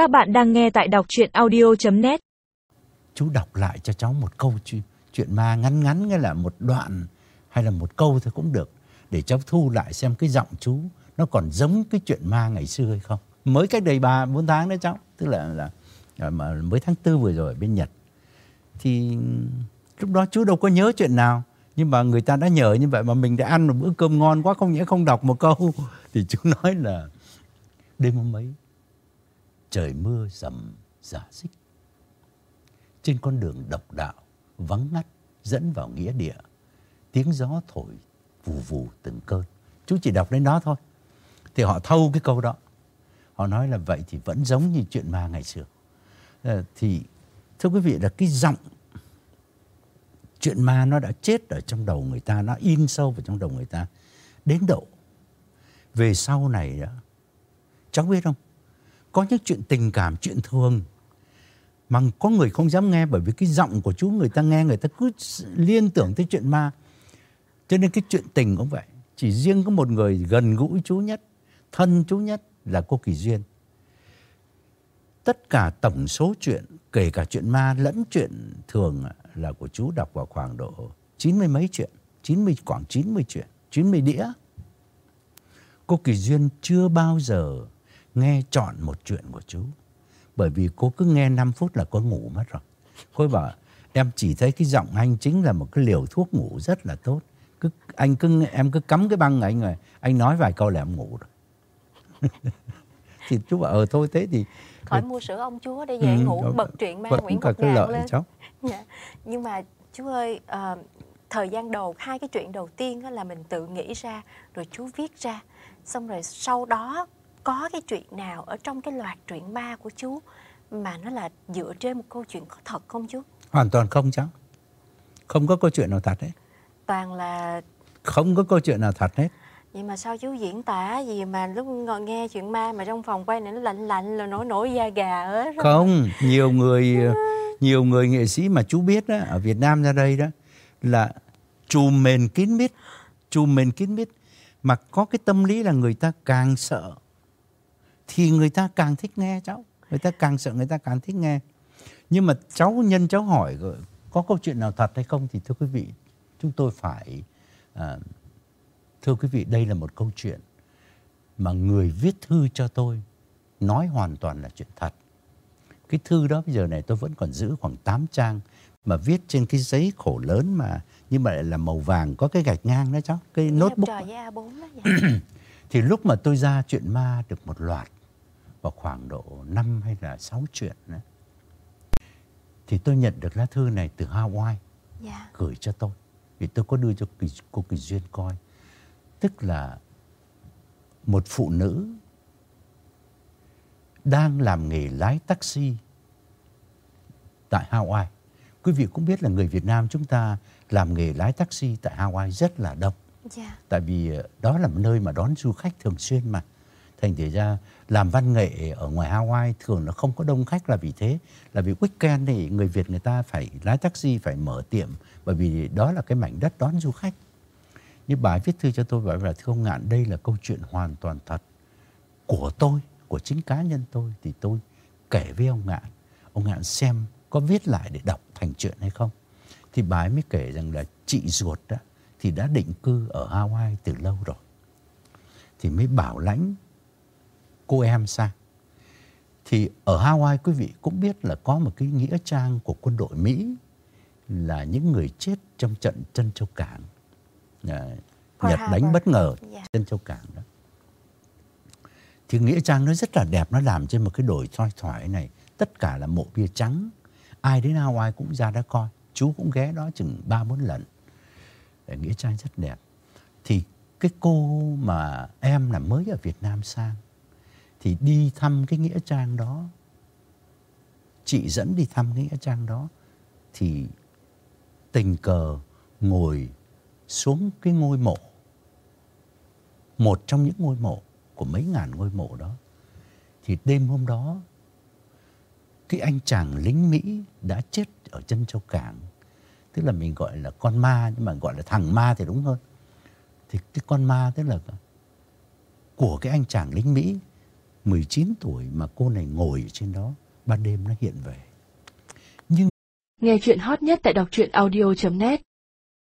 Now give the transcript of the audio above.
Các bạn đang nghe tại đọc chuyện audio.net Chú đọc lại cho cháu một câu chuyện, chuyện ma ngắn ngắn nghĩa là một đoạn hay là một câu thôi cũng được. Để cháu thu lại xem cái giọng chú nó còn giống cái chuyện ma ngày xưa hay không. Mới cách đây 3 4 tháng đấy cháu, tức là là à, mà mới tháng tư vừa rồi ở bên Nhật. Thì lúc đó chú đâu có nhớ chuyện nào nhưng mà người ta đã nhờ như vậy mà mình đã ăn một bữa cơm ngon quá không nhẽ không đọc một câu thì chú nói là đêm hôm ấy trời mưa rầm giả xích trên con đường độc đạo, vắng ngắt, dẫn vào nghĩa địa, tiếng gió thổi vù vù từng cơn. Chú chỉ đọc đến đó thôi. Thì họ thâu cái câu đó. Họ nói là vậy thì vẫn giống như chuyện ma ngày xưa. Ờ, thì, thưa quý vị, là cái giọng chuyện ma nó đã chết ở trong đầu người ta, nó in sâu vào trong đầu người ta đến độ về sau này đó. Cháu biết không? Có những chuyện tình cảm chuyện thường mà có người không dám nghe bởi vì cái giọng của chú người ta nghe người ta cứ liên tưởng tới chuyện ma. Cho nên cái chuyện tình cũng vậy. Chỉ riêng có một người gần gũi chú nhất thân chú nhất là cô Kỳ Duyên. Tất cả tổng số chuyện kể cả chuyện ma lẫn chuyện thường là của chú đọc vào khoảng độ chín mươi mấy chuyện, 90 khoảng 90 chuyện, 90 đĩa. Cô Kỳ Duyên chưa bao giờ nghe chọn một chuyện của chú. Bởi vì cô cứ nghe 5 phút là cô ngủ mất rồi. Cô bảo em chỉ thấy cái giọng anh chính là một cái liều thuốc ngủ rất là tốt. Cứ anh cứ em cứ cắm cái băng anh rồi, anh nói vài câu là em ngủ rồi. thì chú bảo ờ thôi thế thì khỏi mua sữa ông chúa để về Ừ, ngủ đó- bật truyện ma Nguyễn Ngọc Ngạn lên cháu. Dạ. nhưng mà chú ơi ờ, thời gian đầu hai cái chuyện đầu tiên là mình tự nghĩ ra rồi chú viết ra xong rồi sau đó có cái chuyện nào ở trong cái loạt truyện ma của chú mà nó là dựa trên một câu chuyện có thật không chú Hoàn toàn không cháu. Không có câu chuyện nào thật hết. toàn là Không có câu chuyện nào thật hết. vậy mà sao chú diễn tả gì mà lúc ngồi nghe chuyện ma mà trong phòng quay này nó lạnh lạnh là nổi nổi da gà hết. Không, nhiều người nhiều người nghệ sĩ mà chú biết đó, ở Việt Nam ra đây đó là trùm mền kín mít, trùm mền kín mít mà có cái tâm lý là người ta càng sợ thì người ta càng thích nghe cháu. Người ta càng sợ người ta càng thích nghe. Nhưng mà cháu nhân cháu hỏi có câu chuyện nào thật hay không thì thưa quý vị, chúng tôi phải à, thưa quý vị đây là một câu chuyện mà người viết thư cho tôi nói hoàn toàn là chuyện thật. Cái thư đó bây giờ này tôi vẫn còn giữ khoảng 8 trang mà viết trên cái giấy khổ lớn mà nhưng mà lại là màu vàng có cái gạch ngang đó cháu, cái với A4 đó dạ. Thì lúc mà tôi ra chuyện ma được một loạt vào khoảng độ 5 hay là 6 chuyện nữa. Thì tôi nhận được lá thư này từ Hawaii dạ gửi cho tôi. Vì tôi có đưa cho cô Kỳ Duyên coi. Tức là một phụ nữ đang làm nghề lái taxi tại Hawaii. Quý vị cũng biết là người Việt Nam chúng ta làm nghề lái taxi tại Hawaii rất là đông. dạ Tại vì ờ, đó là một nơi mà đón du khách thường xuyên mà. Thành thử ra làm văn nghệ ở ngoài Hawaii thường nó không có đông khách là vì thế. Là vì weekend thì người Việt người ta phải lái taxi, phải mở tiệm. Bởi vì đó là cái mảnh đất đón du khách. Như bà viết thư cho tôi bảo là thưa ông Ngạn đây là câu chuyện hoàn toàn thật của tôi, của chính cá nhân tôi. Thì tôi kể với ông Ngạn. Ông Ngạn xem có viết lại để đọc thành chuyện hay không. Thì bà ấy mới kể rằng là chị ruột đó thì đã định cư ở Hawaii từ lâu rồi. Thì mới bảo lãnh cô em sang. Thì ở Hawaii quý vị cũng biết là có một cái nghĩa trang của quân đội Mỹ là những người chết trong trận Trân Châu Cảng. À, Nhật đánh Harbor. bất ngờ Dạ. Trân Châu Cảng đó. Thì nghĩa trang nó rất là đẹp, nó làm trên một cái đồi thoai thoải này. Tất cả là mộ bia trắng. Ai đến Hawaii cũng ra đó coi. Chú cũng ghé đó chừng 3-4 lần. Nghĩa trang rất đẹp. Thì cái cô mà em là mới ở Việt Nam sang thì đi thăm cái nghĩa trang đó. Chị dẫn đi thăm cái nghĩa trang đó thì tình cờ ngồi xuống cái ngôi mộ, một trong những ngôi mộ của mấy ngàn ngôi mộ đó. Thì đêm hôm đó, cái anh chàng lính Mỹ đã chết ở chân châu cảng. Tức là mình gọi là con ma, nhưng mà gọi là thằng ma thì đúng hơn thì cái con ma tức là của cái anh chàng lính Mỹ 19 tuổi mà cô này ngồi ở trên đó, ban đêm nó hiện về. Nhưng Nghe chuyện hot nhất tại đọc truyện audio.net